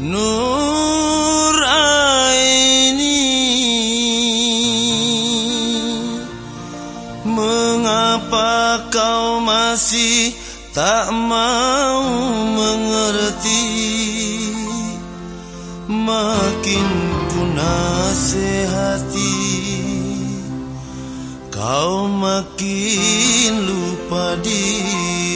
Nur Aini. Mengapa kau masih tak mau mengerti? Makin ku nasihati. Kau makin lupa diri.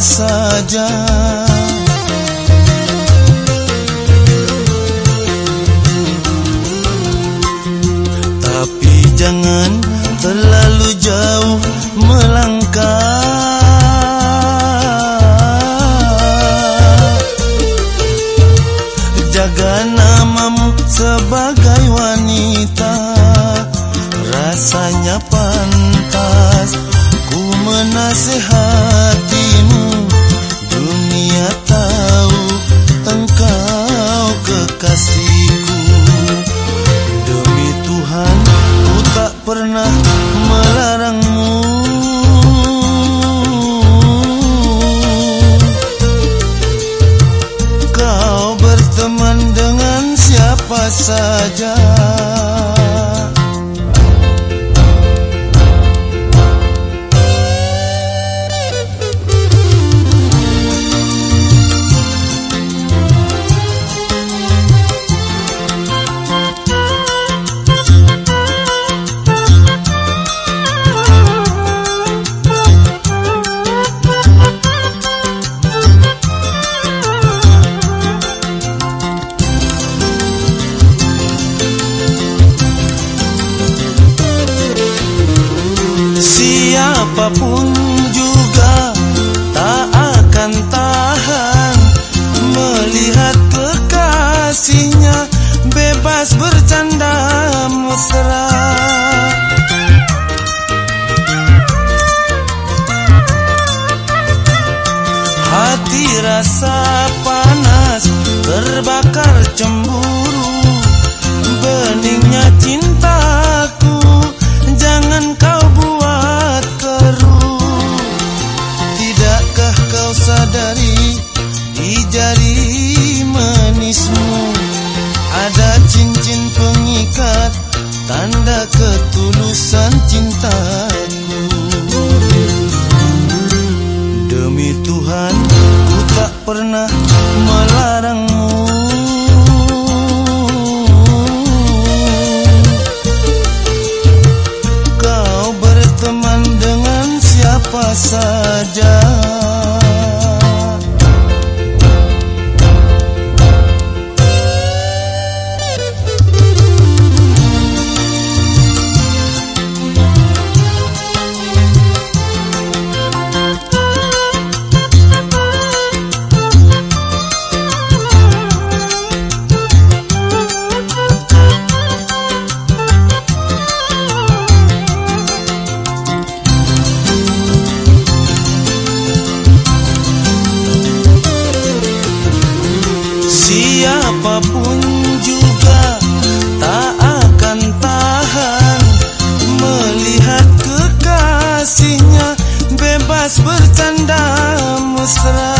Saja. Tapi jangan terlalu jauh melangkah. Jaga namamu sebagai wanita. Rasanya pantas Ku menasehatimu kekasihku Demi Tuhan ku tak pernah melarangmu. Kau berteman dengan siapa saja pun di jari Siapa pun juga tak akan tahan. Melihat kekasihnya bebas bercanda mesra.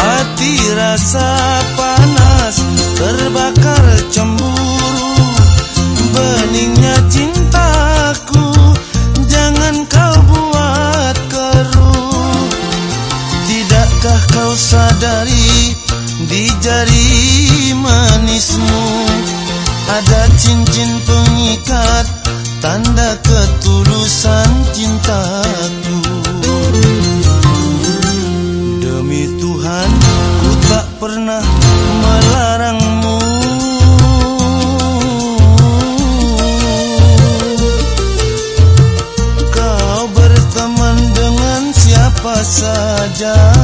Hati rasa panas terbakar cemburu. Beningnya cintaku sadari di jari manismu. Ada cincin pengikat tanda ketulusan cintaku. Demi Tuhan ku tak pernah melarangmu. Kau berteman dengan siapa saja